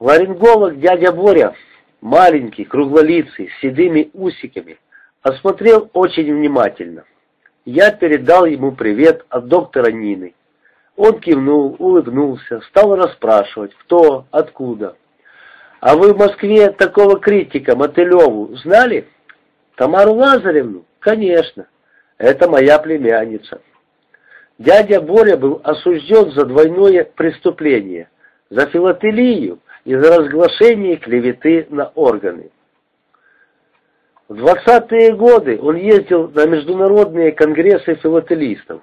Ларинголог дядя Боря, маленький, круглолицый, с седыми усиками, осмотрел очень внимательно. Я передал ему привет от доктора Нины. Он кивнул, улыбнулся, стал расспрашивать, кто, откуда. «А вы в Москве такого критика Мотылеву знали?» «Тамару Лазаревну?» «Конечно. Это моя племянница». Дядя Боря был осужден за двойное преступление, за филателию и за разглашение клеветы на органы. В 20-е годы он ездил на международные конгрессы филателистов.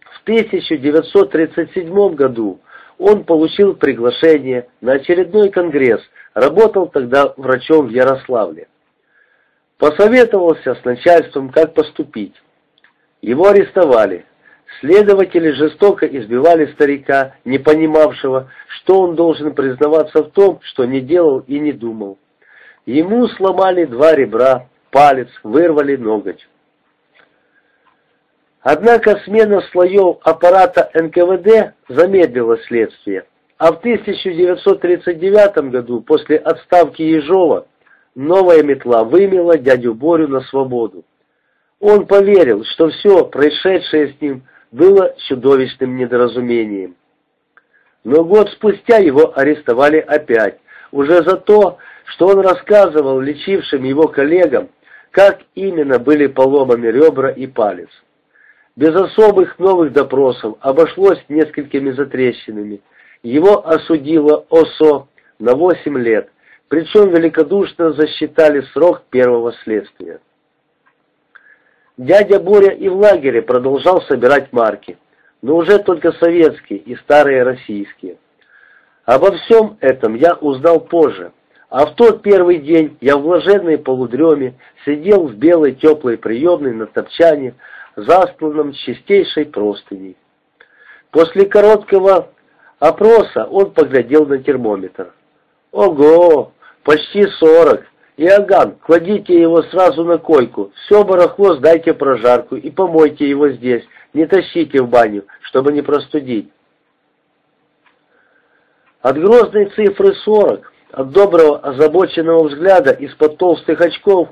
В 1937 году он получил приглашение на очередной конгресс, работал тогда врачом в Ярославле. Посоветовался с начальством, как поступить. Его арестовали. Следователи жестоко избивали старика, не понимавшего, что он должен признаваться в том, что не делал и не думал. Ему сломали два ребра, палец, вырвали ноготь. Однако смена слоев аппарата НКВД замедлила следствие, а в 1939 году, после отставки Ежова, новая метла вымела дядю Борю на свободу. Он поверил, что все происшедшее с ним было чудовищным недоразумением. Но год спустя его арестовали опять, уже за то, что он рассказывал лечившим его коллегам, как именно были поломаны ребра и палец. Без особых новых допросов обошлось несколькими затрещинами. Его осудило ОСО на 8 лет, причем великодушно засчитали срок первого следствия. Дядя Боря и в лагере продолжал собирать марки, но уже только советские и старые российские. Обо всем этом я узнал позже, а в тот первый день я в блаженной полудреме сидел в белой теплой приемной на топчане, застланном чистейшей простыней. После короткого опроса он поглядел на термометр. «Ого! Почти сорок! Иоганн, кладите его сразу на койку, все барахло сдайте прожарку и помойте его здесь, не тащите в баню, чтобы не простудить». От грозной цифры сорок, от доброго озабоченного взгляда из-под толстых очков,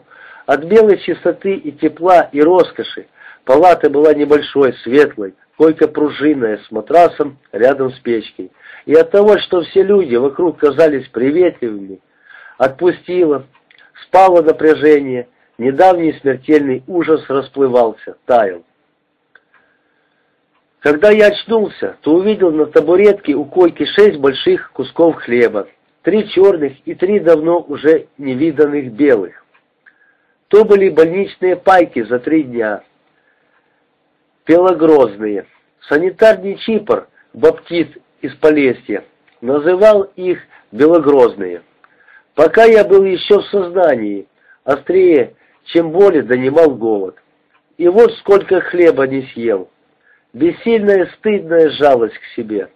от белой чистоты и тепла и роскоши, Палата была небольшой, светлой, койка пружинная, с матрасом рядом с печкой. И от того, что все люди вокруг казались приветливыми, отпустила, спало напряжение, недавний смертельный ужас расплывался, таял. Когда я очнулся, то увидел на табуретке у койки шесть больших кусков хлеба, три черных и три давно уже невиданных белых. То были больничные пайки за три дня, Белогрозные. Санитарный Чипр, баптист из Полесья, называл их Белогрозные. Пока я был еще в сознании, острее, чем боли, донимал голод. И вот сколько хлеба не съел. Бессильная стыдная жалость к себе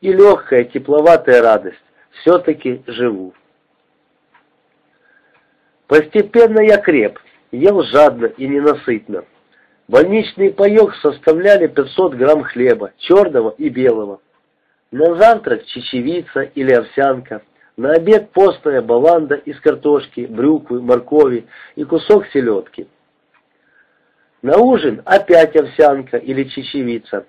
и легкая тепловатая радость. Все-таки живу. Постепенно я креп, ел жадно и ненасытно. Больничный паек составляли 500 грамм хлеба, черного и белого. На завтрак чечевица или овсянка, на обед постная баланда из картошки, брюквы, моркови и кусок селедки. На ужин опять овсянка или чечевица.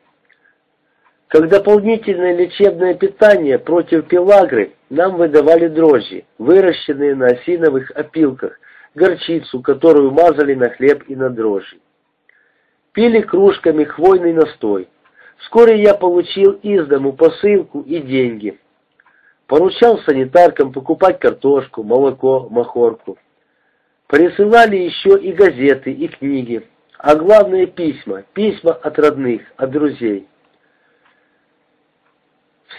Как дополнительное лечебное питание против пелагры нам выдавали дрожжи, выращенные на осиновых опилках, горчицу, которую мазали на хлеб и на дрожжи пили кружками хвойный настой. Вскоре я получил из дому посылку и деньги. Поручал санитаркам покупать картошку, молоко, махорку. Присылали еще и газеты, и книги, а главное письма, письма от родных, от друзей.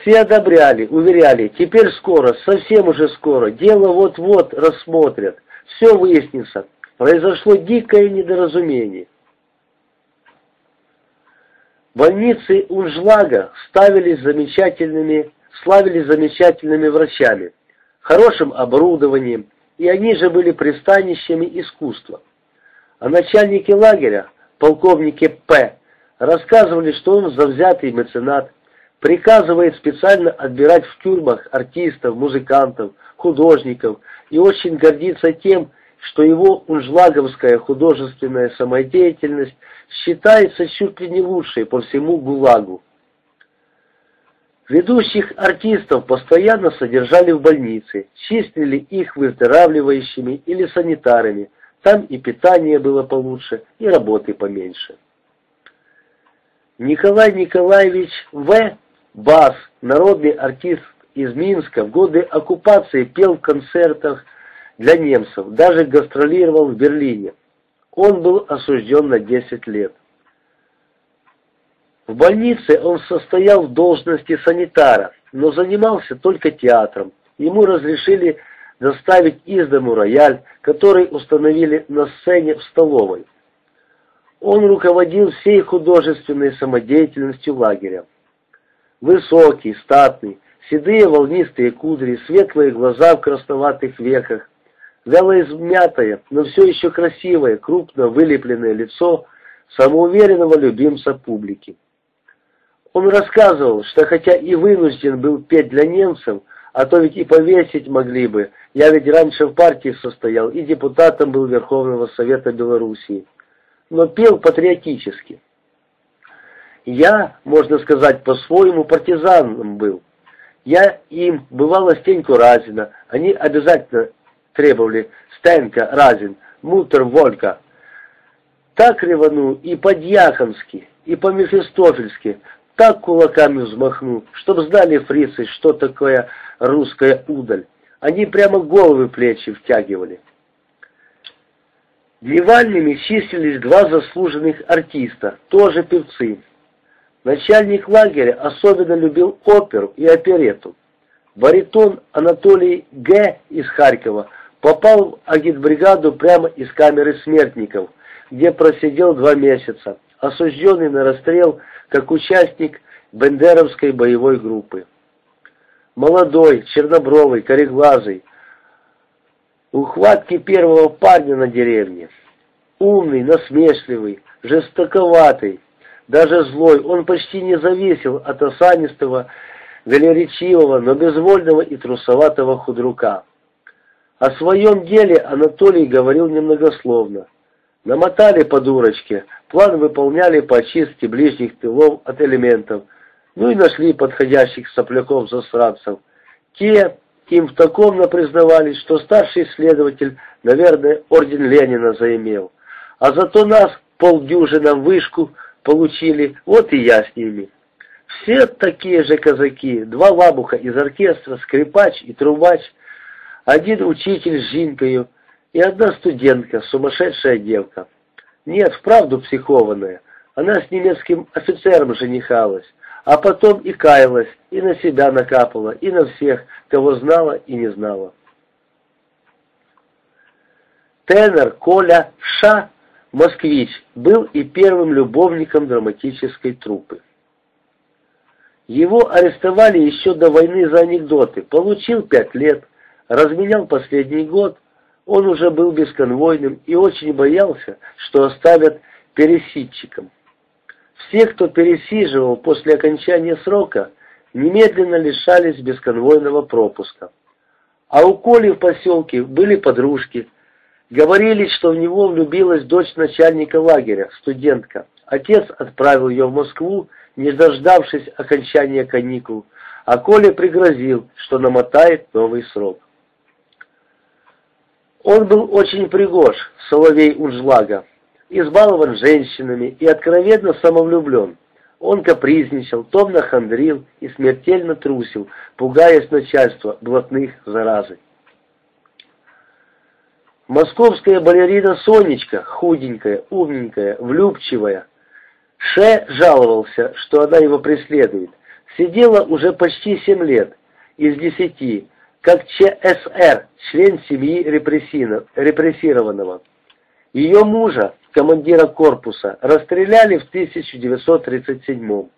Все одобряли, уверяли, теперь скоро, совсем уже скоро, дело вот-вот рассмотрят, все выяснится. Произошло дикое недоразумение. Больницы Унжлага ставились замечательными, славились замечательными врачами, хорошим оборудованием, и они же были пристанищами искусства. А начальники лагеря, полковники П., рассказывали, что он завзятый меценат, приказывает специально отбирать в тюрьмах артистов, музыкантов, художников и очень гордится тем, что его унжлаговская художественная самодеятельность считается чуть ли не лучшей по всему ГУЛАГу. Ведущих артистов постоянно содержали в больнице, числили их выздоравливающими или санитарами, там и питание было получше, и работы поменьше. Николай Николаевич В. Бас, народный артист из Минска, в годы оккупации пел в концертах для немцев, даже гастролировал в Берлине. Он был осужден на 10 лет. В больнице он состоял в должности санитара, но занимался только театром. Ему разрешили доставить из дому рояль, который установили на сцене в столовой. Он руководил всей художественной самодеятельностью лагеря. Высокий, статный, седые волнистые кудри, светлые глаза в красноватых веках, вяло измятое, но все еще красивое, крупно вылепленное лицо самоуверенного любимца публики. Он рассказывал, что хотя и вынужден был петь для немцев, а то ведь и повесить могли бы, я ведь раньше в партии состоял и депутатом был Верховного Совета Белоруссии, но пел патриотически. Я, можно сказать, по-своему партизаном был. Я им, бывало, Стеньку Разина, они обязательно требовали Стенка, Разин, Мутер, Волька. Так ревану и по-дьяконски, и по-мефистофельски, так кулаками взмахну, чтоб знали фрицы, что такое русская удаль. Они прямо головы плечи втягивали. Дневальными числились два заслуженных артиста, тоже певцы. Начальник лагеря особенно любил оперу и оперету. Баритон Анатолий Г. из Харькова попал в агитбригаду прямо из камеры смертников, где просидел два месяца, осужденный на расстрел как участник бендеровской боевой группы. Молодой, чернобровый, кореглазый, ухватки первого парня на деревне. Умный, насмешливый, жестоковатый, даже злой, он почти не зависел от осанистого, велеречивого, но безвольного и трусоватого худрука. О своем деле Анатолий говорил немногословно. Намотали по дурочке, план выполняли по очистке ближних тылов от элементов, ну и нашли подходящих сопляков-засранцев. Те им в таком напризнавались, что старший следователь, наверное, орден Ленина заимел. А зато нас полдюжина вышку получили, вот и я с ними. Все такие же казаки, два лабуха из оркестра, скрипач и трубач, один учитель с жинкою, и одна студентка, сумасшедшая девка. Нет, вправду психованная. Она с немецким офицером женихалась, а потом и каялась, и на себя накапала, и на всех, кого знала и не знала. Тенор Коля Ша, москвич, был и первым любовником драматической труппы. Его арестовали еще до войны за анекдоты, получил пять лет, разменял последний год, он уже был бесконвойным и очень боялся, что оставят пересидчиком. Все, кто пересиживал после окончания срока, немедленно лишались бесконвойного пропуска. А у Коли в поселке были подружки. Говорили, что в него влюбилась дочь начальника лагеря, студентка. Отец отправил ее в Москву, не дождавшись окончания каникул, а Коля пригрозил, что намотает новый срок. Он был очень пригож, Соловей Унжлага, избалован женщинами и откровенно самовлюблен. Он капризничал, томно хандрил и смертельно трусил, пугаясь начальства блатных заразы. Московская балерина Сонечка, худенькая, умненькая, влюбчивая. Ше жаловался, что она его преследует. Сидела уже почти семь лет из десяти, как ЧСР, член семьи репрессированного. Ее мужа, командира корпуса, расстреляли в 1937 -м.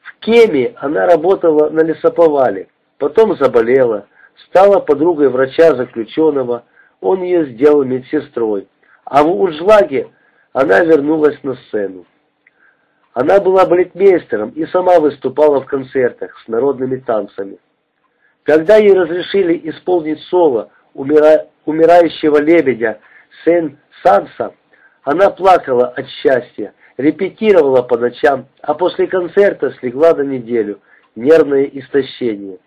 В Кеме она работала на лесоповале, потом заболела, стала подругой врача заключенного, он ее сделал медсестрой, а в Уджлаге она вернулась на сцену. Она была балетмейстером и сама выступала в концертах с народными танцами. Когда ей разрешили исполнить соло умира... умирающего лебедя Сен-Санса, она плакала от счастья, репетировала по ночам, а после концерта слегла на неделю, нервное истощение.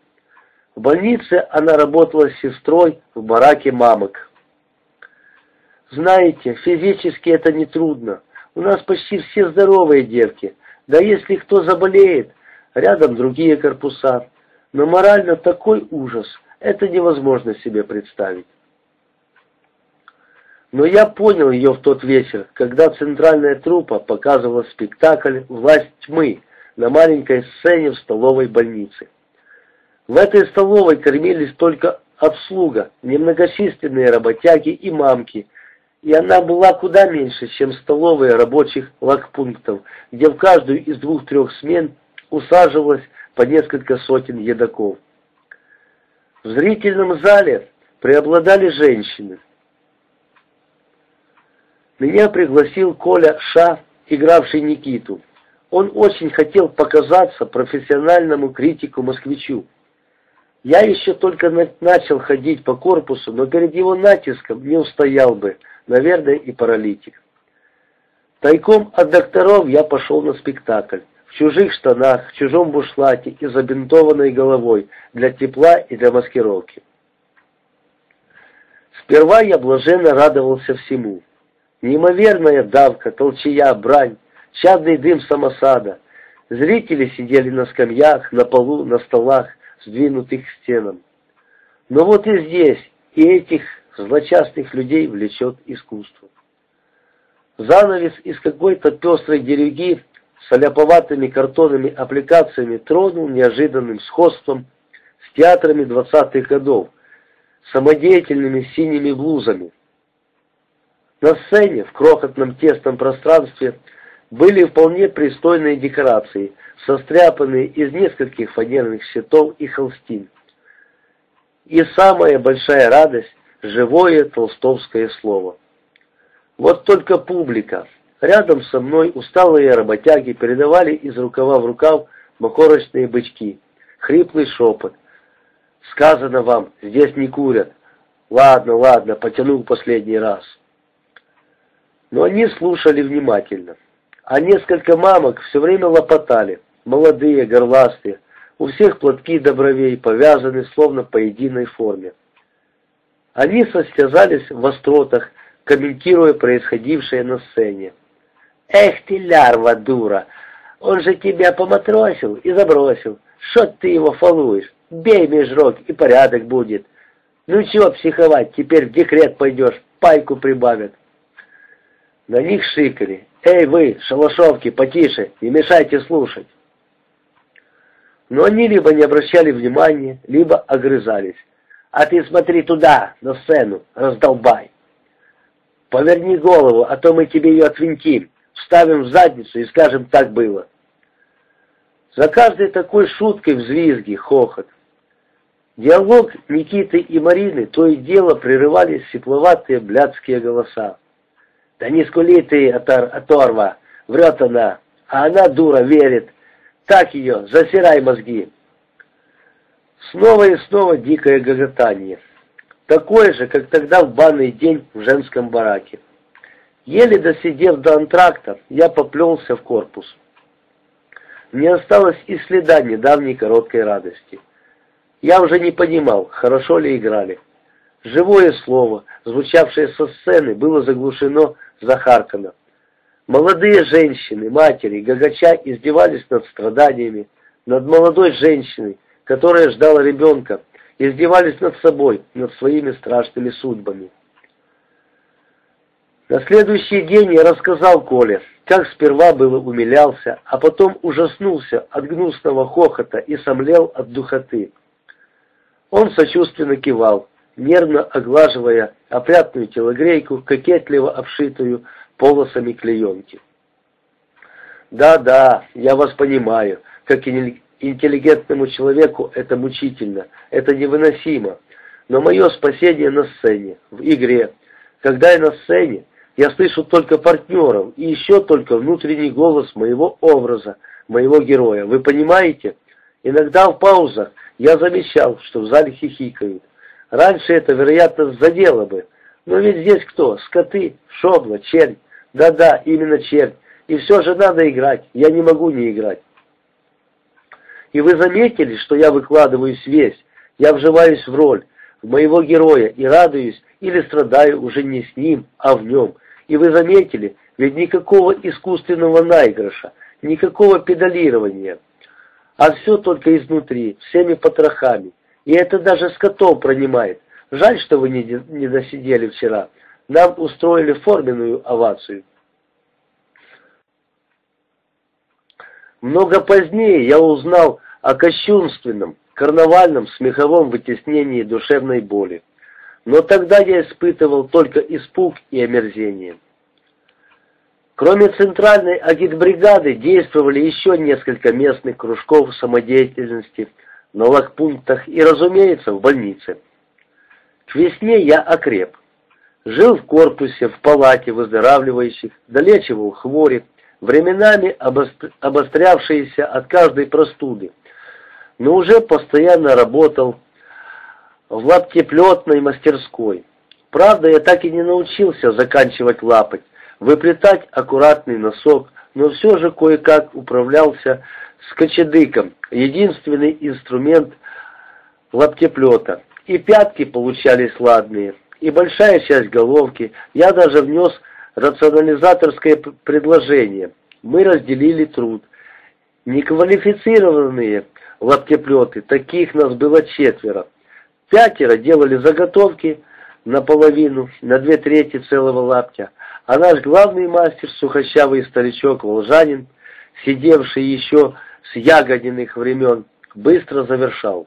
В больнице она работала с сестрой в бараке мамок. Знаете, физически это не трудно. У нас почти все здоровые девки. Да если кто заболеет, рядом другие корпуса. Но морально такой ужас, это невозможно себе представить. Но я понял ее в тот вечер, когда центральная труппа показывала спектакль «Власть тьмы» на маленькой сцене в столовой больнице. В этой столовой кормились только обслуга, немногочисленные работяги и мамки – и она была куда меньше, чем столовые рабочих лагпунктов, где в каждую из двух-трех смен усаживалось по несколько сотен едоков. В зрительном зале преобладали женщины. Меня пригласил Коля Ша, игравший Никиту. Он очень хотел показаться профессиональному критику-москвичу. Я еще только начал ходить по корпусу, но перед его натиском не устоял бы – наверное, и паралитик. Тайком от докторов я пошел на спектакль. В чужих штанах, в чужом бушлате и забинтованной головой для тепла и для маскировки. Сперва я блаженно радовался всему. Неимоверная давка, толчая, брань, чадный дым самосада. Зрители сидели на скамьях, на полу, на столах, сдвинутых к стенам. Но вот и здесь, и этих злочастных людей влечет искусство. Занавес из какой-то пестрой дерюги с оляповатыми картонными аппликациями тронул неожиданным сходством с театрами двадцатых годов, самодеятельными синими блузами. На сцене, в крохотном тесном пространстве, были вполне пристойные декорации, состряпанные из нескольких фанерных щитов и холстин. И самая большая радость живое толстовское слово. Вот только публика. Рядом со мной усталые работяги передавали из рукава в рукав макорочные бычки. Хриплый шепот. «Сказано вам, здесь не курят». «Ладно, ладно, потянул последний раз». Но они слушали внимательно. А несколько мамок все время лопотали. Молодые, горластые. У всех платки до бровей повязаны, словно по единой форме. Они состязались в остротах, комментируя происходившее на сцене. «Эх ты, лярва, дура! Он же тебя поматросил и забросил. Что ты его фалуешь? Бей межрок, и порядок будет. Ну чего психовать, теперь в декрет пойдешь, пайку прибавят». На них шикали. «Эй вы, шалашовки, потише, не мешайте слушать». Но они либо не обращали внимания, либо огрызались. А ты смотри туда, на сцену, раздолбай. Поверни голову, а то мы тебе ее отвинтим, вставим в задницу и скажем, так было. За каждой такой шуткой взвизги, хохот. Диалог Никиты и Марины то и дело прерывали сепловатые блядские голоса. «Да не скули ты, отор, оторва! Врет она, а она, дура, верит. Так ее, засирай мозги!» Снова и снова дикое гоготание. Такое же, как тогда в банный день в женском бараке. Еле досидев до антракта, я поплелся в корпус. Не осталось и следа недавней короткой радости. Я уже не понимал, хорошо ли играли. Живое слово, звучавшее со сцены, было заглушено Захаркана. Молодые женщины, матери, гагача издевались над страданиями, над молодой женщиной, которая ждала ребенка, издевались над собой, над своими страшными судьбами. На следующий день я рассказал Коле, как сперва было умилялся, а потом ужаснулся от гнусного хохота и сомлел от духоты. Он сочувственно кивал, нервно оглаживая опрятную телогрейку, кокетливо обшитую полосами клеенки. «Да-да, я вас понимаю, как Интеллигентному человеку это мучительно, это невыносимо. Но мое спасение на сцене, в игре. Когда я на сцене, я слышу только партнеров и еще только внутренний голос моего образа, моего героя. Вы понимаете? Иногда в паузах я замечал, что в зале хихикают. Раньше это, вероятно, задело бы. Но ведь здесь кто? Скоты, шобла, чернь. Да-да, именно чернь. И все же надо играть. Я не могу не играть. И вы заметили, что я выкладываюсь весь. Я вживаюсь в роль, в моего героя и радуюсь или страдаю уже не с ним, а в нем. И вы заметили, ведь никакого искусственного наигрыша, никакого педалирования, а все только изнутри, всеми потрохами. И это даже с пронимает. Жаль, что вы не, не досидели вчера. Нам устроили форменную овацию. Много позднее я узнал о кощунственном, карнавальном смеховом вытеснении душевной боли. Но тогда я испытывал только испуг и омерзение. Кроме центральной агитбригады действовали еще несколько местных кружков самодеятельности на лагпунктах и, разумеется, в больнице. К весне я окреп. Жил в корпусе, в палате выздоравливающих, долечивал хвори, временами обострявшиеся от каждой простуды, но уже постоянно работал в лаптеплетной мастерской. Правда, я так и не научился заканчивать лапать, выплетать аккуратный носок, но все же кое-как управлялся с кочедыком, единственный инструмент лаптеплета. И пятки получались ладные, и большая часть головки. Я даже внес рационализаторское предложение. Мы разделили труд. Неквалифицированные лаптеплеты, таких нас было четверо. Пятеро делали заготовки наполовину, на две трети целого лаптя, а наш главный мастер, сухощавый старичок Волжанин, сидевший еще с ягодиных времен, быстро завершал.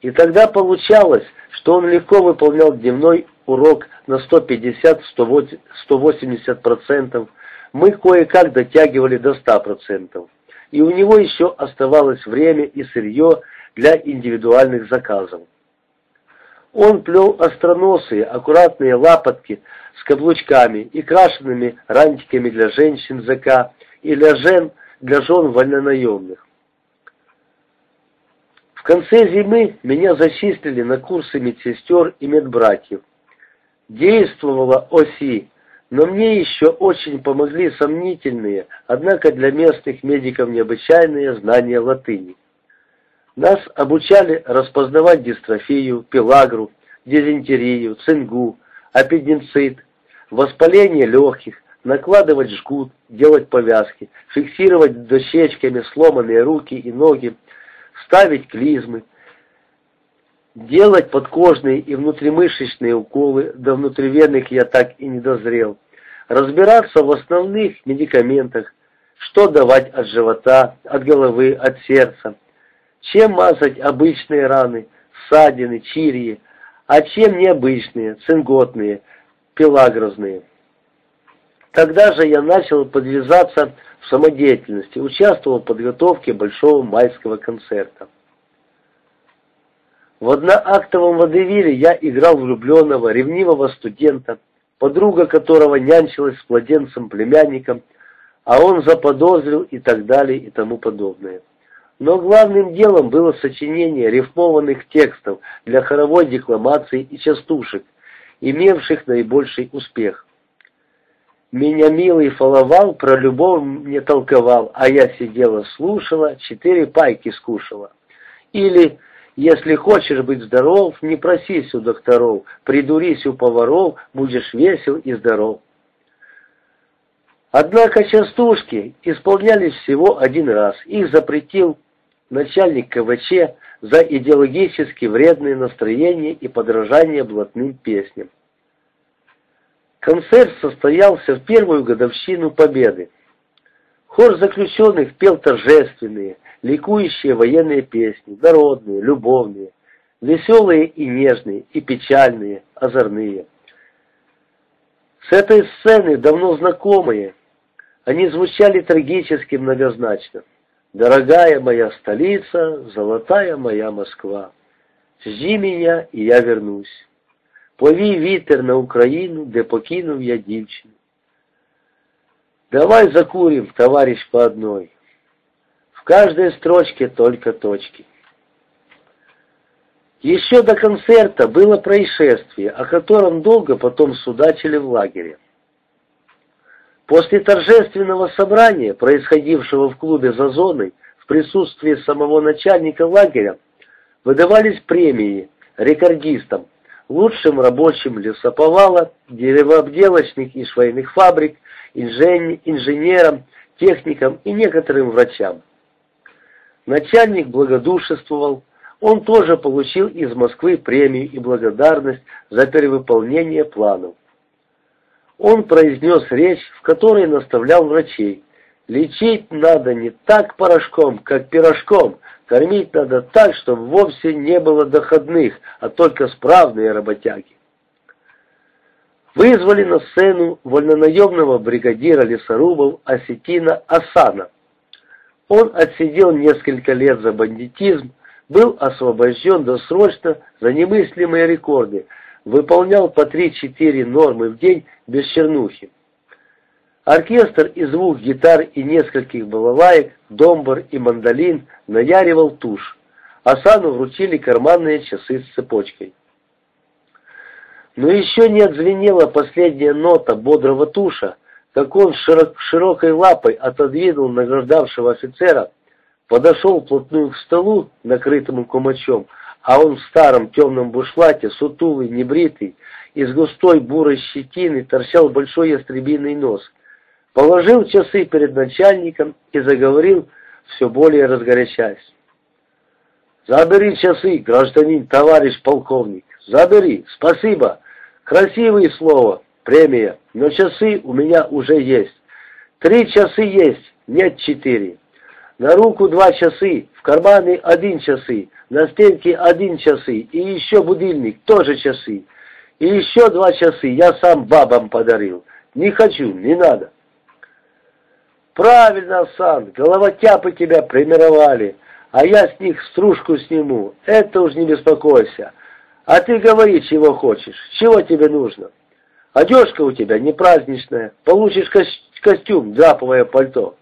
И тогда получалось, что он легко выполнял дневной урок на 150-180%, мы кое-как дотягивали до 100%, и у него еще оставалось время и сырье для индивидуальных заказов. Он плел остроносые, аккуратные лапотки с каблучками и крашенными рантиками для женщин ЗК и для жен, для жен вольнонаемных. В конце зимы меня зачислили на курсы медсестер и медбратьев. Действовала ОСИ, но мне еще очень помогли сомнительные, однако для местных медиков необычайные знания латыни. Нас обучали распознавать дистрофию, пелагру, дизентерию, цингу, аппендицит, воспаление легких, накладывать жгут, делать повязки, фиксировать дощечками сломанные руки и ноги, ставить клизмы, делать подкожные и внутримышечные уколы, до внутривенных я так и не дозрел, разбираться в основных медикаментах, что давать от живота, от головы, от сердца, чем мазать обычные раны, ссадины, чирии, а чем необычные, цинготные, пелагрозные. Тогда же я начал подвязаться в самодеятельности, участвовал в подготовке большого майского концерта. В одноактовом водевиле я играл влюбленного, ревнивого студента, подруга которого нянчилась с младенцем-племянником, а он заподозрил и так далее и тому подобное. Но главным делом было сочинение рифмованных текстов для хоровой декламации и частушек, имевших наибольший успех. Меня милый фаловал, про любовь мне толковал, а я сидела слушала, четыре пайки скушала. Или, если хочешь быть здоров, не просись у докторов, придурись у поваров, будешь весел и здоров. Однако частушки исполнялись всего один раз, их запретил начальник КВЧ за идеологически вредные настроения и подражание блатным песням. Концерт состоялся в первую годовщину Победы. Хор заключенных пел торжественные, ликующие военные песни, народные, любовные, веселые и нежные, и печальные, озорные. С этой сцены, давно знакомые, они звучали трагически многозначно. «Дорогая моя столица, золотая моя Москва, жди меня, и я вернусь». Повій вітер на Україну, де покинув я дівчину. Давай закурим, товарищ по одной. В каждой строчке только точки. Еще до концерта было происшествие, о котором долго потом судачили в лагере. После торжественного собрания, происходившего в клубе «За зоной», в присутствии самого начальника лагеря, выдавались премии рекордистам, лучшим рабочим лесоповала, деревообделочных и швейных фабрик, инженерам, техникам и некоторым врачам. Начальник благодушествовал, он тоже получил из Москвы премию и благодарность за перевыполнение планов. Он произнес речь, в которой наставлял врачей. Лечить надо не так порошком, как пирожком, кормить надо так, чтобы вовсе не было доходных, а только справные работяги. Вызвали на сцену вольнонаемного бригадира лесорубов Осетина Асана. Он отсидел несколько лет за бандитизм, был освобожден досрочно за немыслимые рекорды, выполнял по 3-4 нормы в день без чернухи. Оркестр из двух гитар и нескольких балалаек, домбр и мандолин наяривал тушь. Асану вручили карманные часы с цепочкой. Но еще не отзвенела последняя нота бодрого туша, как он широк, широкой лапой отодвинул награждавшего офицера, подошел вплотную к столу, накрытому кумачом, а он в старом темном бушлате, сутулый, небритый, из густой бурой щетины торчал большой ястребиный нос. Положил часы перед начальником и заговорил, все более разгорячаясь. «Забери часы, гражданин, товарищ полковник, забери, спасибо, красивые слова, премия, но часы у меня уже есть. Три часы есть, нет четыре. На руку два часы, в кармане один часы, на стенке один часы, и еще будильник, тоже часы. И еще два часы я сам бабам подарил. Не хочу, не надо. Правильно, Сан, головотяпы тебя премировали, а я с них стружку сниму. Это уж не беспокойся. А ты говори, чего хочешь, чего тебе нужно. Одежка у тебя не праздничная, получишь ко костюм, драповое пальто.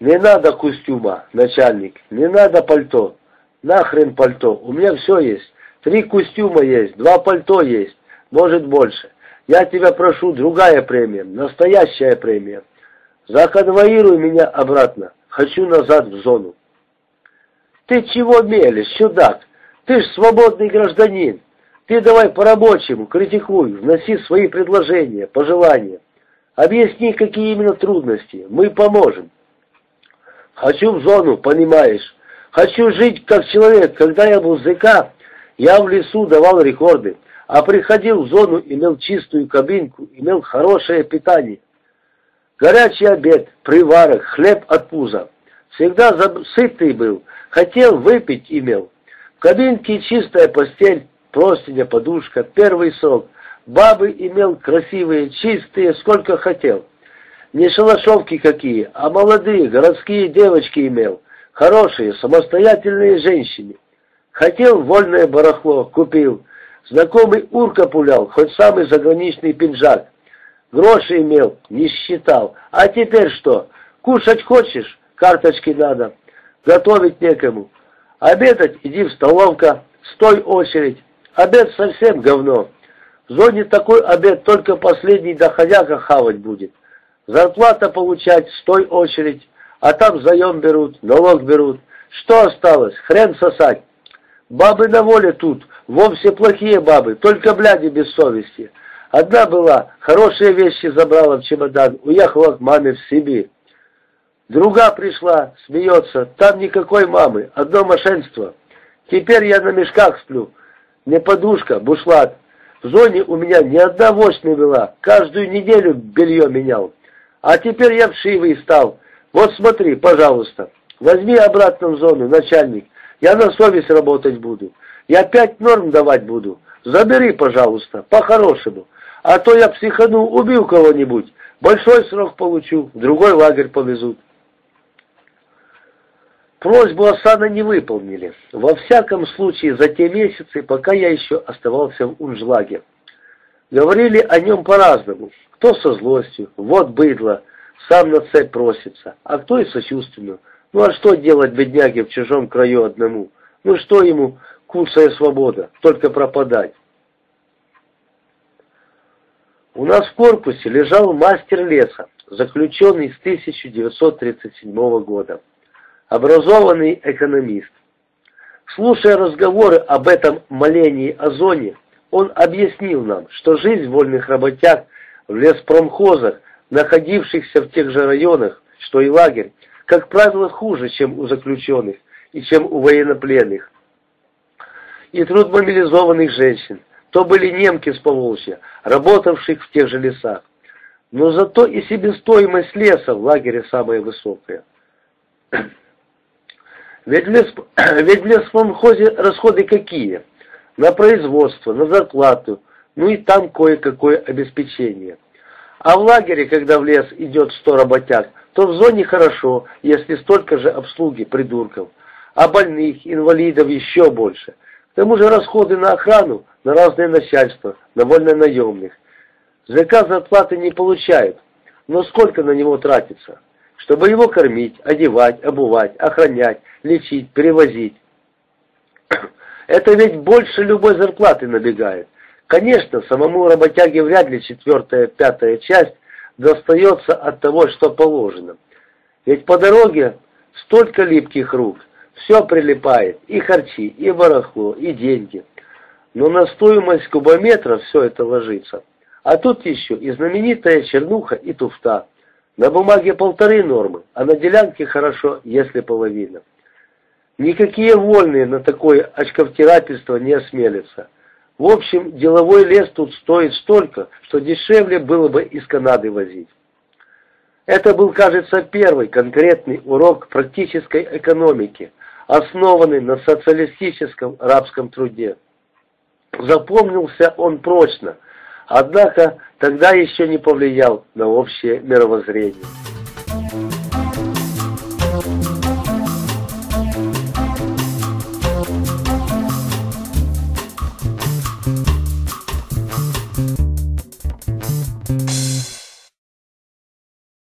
Не надо костюма, начальник, не надо пальто. Нахрен пальто, у меня все есть. Три костюма есть, два пальто есть, может больше. Я тебя прошу, другая премия, настоящая премия. Законвоируй меня обратно, хочу назад в зону. Ты чего мелешь, чудак? Ты ж свободный гражданин. Ты давай по-рабочему, критикуй, вноси свои предложения, пожелания. Объясни, какие именно трудности, мы поможем. Хочу в зону, понимаешь. Хочу жить как человек. Когда я был ЗК, я в лесу давал рекорды, а приходил в зону, имел чистую кабинку, имел хорошее питание. Горячий обед, приварок, хлеб от пуза. Всегда сытый был, хотел выпить имел. В кабинке чистая постель, простыня, подушка, первый срок. Бабы имел красивые, чистые, сколько хотел. Не шалашовки какие, а молодые городские девочки имел. Хорошие, самостоятельные женщины. Хотел вольное барахло, купил. Знакомый урка пулял, хоть самый заграничный пиджак. Гроши имел, не считал. А теперь что? Кушать хочешь? Карточки надо. Готовить некому. Обедать иди в столовка, стой очередь. Обед совсем говно. В зоне такой обед только последний доходяга хавать будет. Зарплата получать, стой очередь, а там заем берут, налог берут. Что осталось? Хрен сосать. Бабы на воле тут, вовсе плохие бабы, только бляди без совести. Одна была, хорошие вещи забрала в чемодан, уехала к маме в Сибирь. Друга пришла, смеется, там никакой мамы, одно мошенство. Теперь я на мешках сплю, не подушка, бушлат. В зоне у меня ни одна вощь не была, каждую неделю белье менял. А теперь я вшивый стал. Вот смотри, пожалуйста, возьми обратно в зону, начальник. Я на совесть работать буду. Я пять норм давать буду. Забери, пожалуйста, по-хорошему. А то я психану, убил кого-нибудь. Большой срок получу, в другой лагерь повезут. Просьбу Асана не выполнили, во всяком случае за те месяцы, пока я еще оставался в Унжлаге. Говорили о нем по-разному, кто со злостью, вот быдло, сам на цепь просится, а кто и сочувственно. Ну а что делать бедняге в чужом краю одному? Ну что ему, куцая свобода, только пропадать? У нас в корпусе лежал мастер леса, заключенный с 1937 года образованный экономист. Слушая разговоры об этом молении о зоне, он объяснил нам, что жизнь вольных работяг в леспромхозах, находившихся в тех же районах, что и лагерь, как правило, хуже, чем у заключенных и чем у военнопленных. И труд мобилизованных женщин, то были немки с Поволжья, работавших в тех же лесах. Но зато и себестоимость леса в лагере самая высокая. Ведь в, лес, леспромхозе расходы какие? На производство, на зарплату, ну и там кое-какое обеспечение. А в лагере, когда в лес идет сто работяг, то в зоне хорошо, если столько же обслуги придурков. А больных, инвалидов еще больше. К тому же расходы на охрану, на разное начальство, на вольнонаемных. ЗК зарплаты не получают, но сколько на него тратится? чтобы его кормить, одевать, обувать, охранять, лечить, перевозить. Это ведь больше любой зарплаты набегает. Конечно, самому работяге вряд ли четвертая, пятая часть достается от того, что положено. Ведь по дороге столько липких рук, все прилипает, и харчи, и барахло, и деньги. Но на стоимость кубометра все это ложится. А тут еще и знаменитая чернуха и туфта. На бумаге полторы нормы, а на делянке хорошо, если половина. Никакие вольные на такое очковтирательство не осмелятся. В общем, деловой лес тут стоит столько, что дешевле было бы из Канады возить. Это был, кажется, первый конкретный урок практической экономики, основанный на социалистическом рабском труде. Запомнился он прочно, однако тогда еще не повлиял на общее мировоззрение.